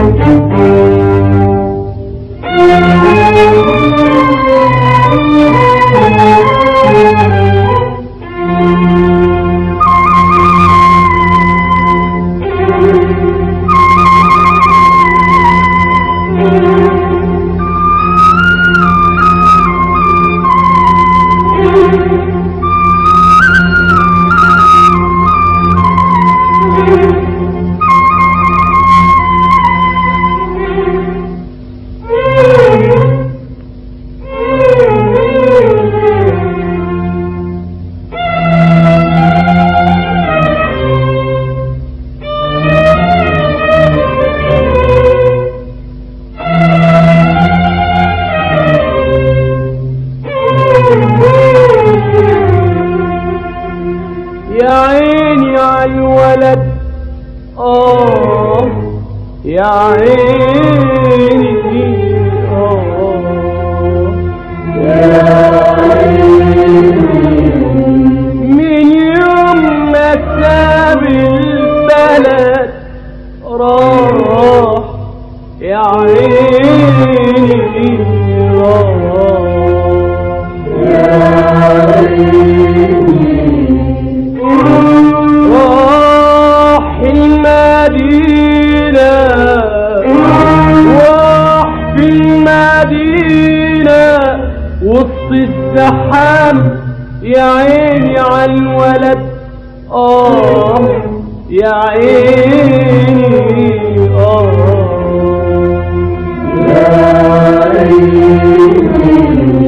Thank you. يا عيني على الولد آه يا عيني آه من الزحام يا عيني على الولد. آه يا عيني آه. نسوا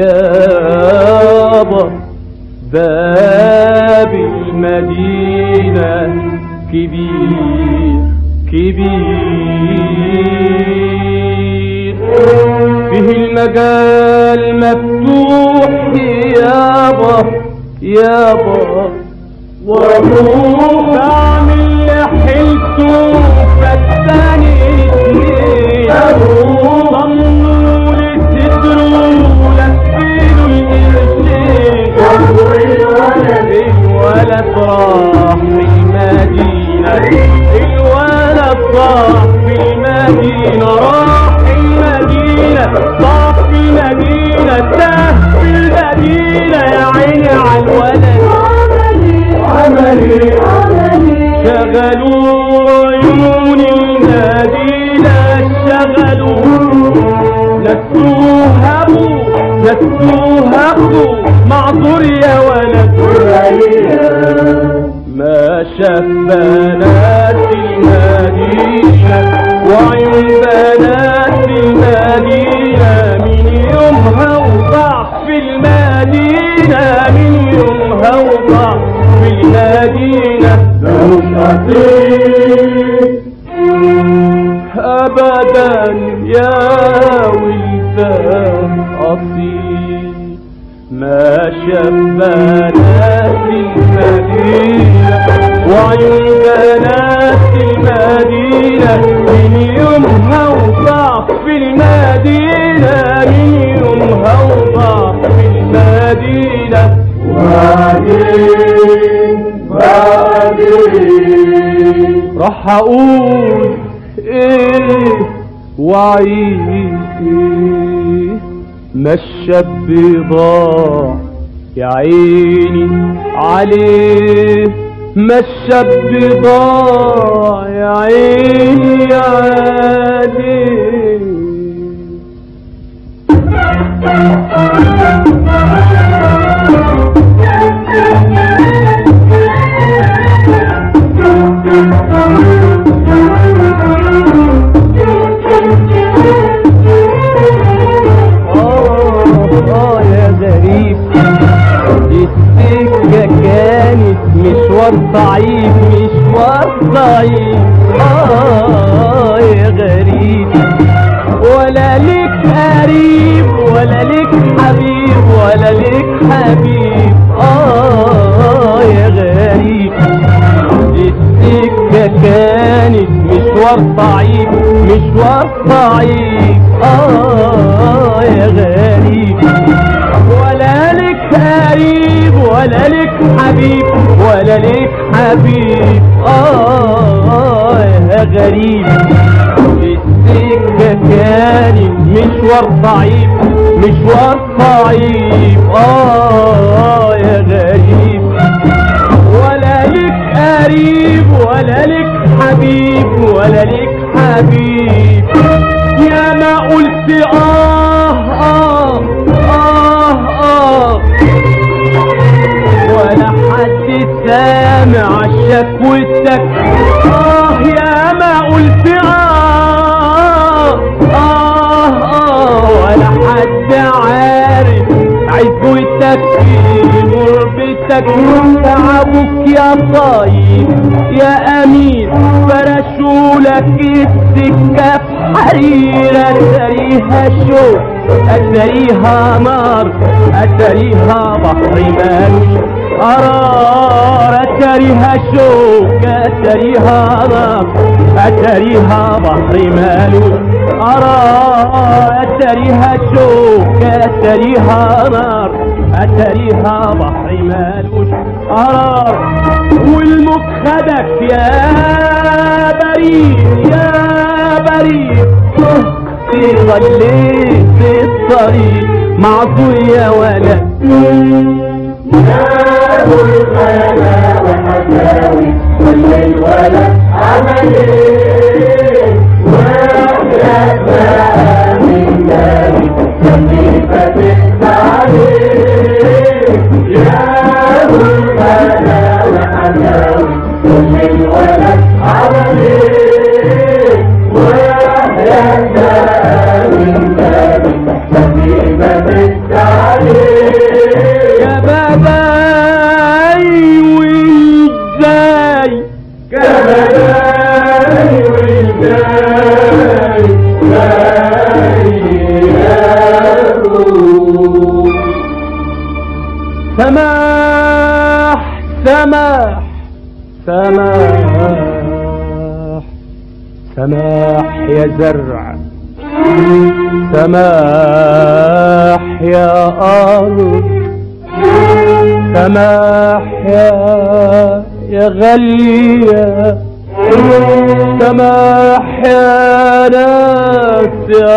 يابا باب المدينة كبير كبير. فيه المجال مفتوح يابا يابا وروح اعمل حلته فتاني اتنين ضموا لصدره شغلوا عيون المدينة شغلوا نسوه اخو معذور يا ولد ما شاف بنات المدينة وعيون بنات المدينة من يومها وضع في المدينة من يومها وضع في المدينة. أبدا يا ولدان أصيل ما شفنا في المدينة وعندنا في المدينة من يومها وضع في المدينة. من يومها وضع في المدينة وعدين راح أقول إيه وعيد إيه الشاب ضاع يا عيني عليه. ما الشاب ضاع يا عيني عليه صعيب مشوار صعيب آه يا غريب. ولا لك قريب ولا لك حبيب ولا لك حبيب. آه يا غريب. السكة كانت مشوار صعيب مشوار صعيب آه. ولا لك حبيب ولا لك حبيب. آه يا غريب. السكة كانت مشوار صعيب مشوار صعيب آه يا غريب. ولا لك قريب ولا لك حبيب ولا لك حبيب. يا ما قلت آه سامع شكوتك آه يا ما قلت. آه آه آه ولا حد عارف. عزوتك غربتك. تعبك يا طيب يا أمين. فرشولك السكة في حرير أتريها شوق أتريها نار أتريها بحر مالوش قرار اتريها شوق اتريها نار اتريها بحر مالوش قرار اتريها شوق اتريها نار اتريها بحر مالوش قرار والمخ خدك يا بريء يا بريء ضليت في الطريق معذور يا نار الغلا وحكاوي كل الولد عمل إيه واحلى بقى من داري فتح سماح يا زرع. سماح يا أرض سماح يا يا غالية سماح يا ناس يا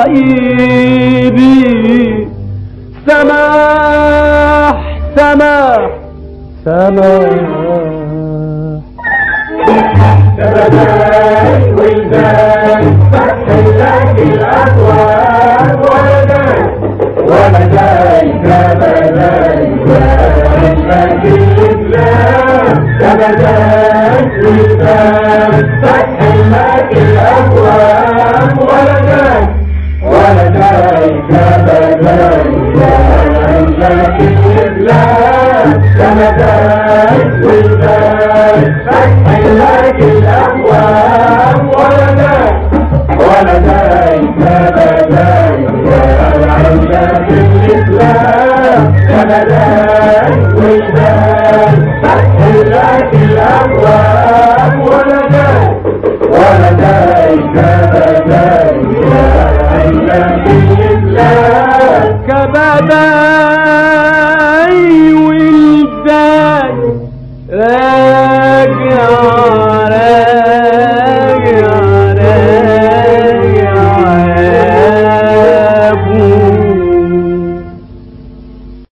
طيبي سماح سماح سماح. كمداي والداي فتح لك الأبواب ولداي ولداي كمداي فتح لك الإسلام. كمداي والداي فتح لك الأبواب ولداي ولداي كمداي فتح لك الإسلام.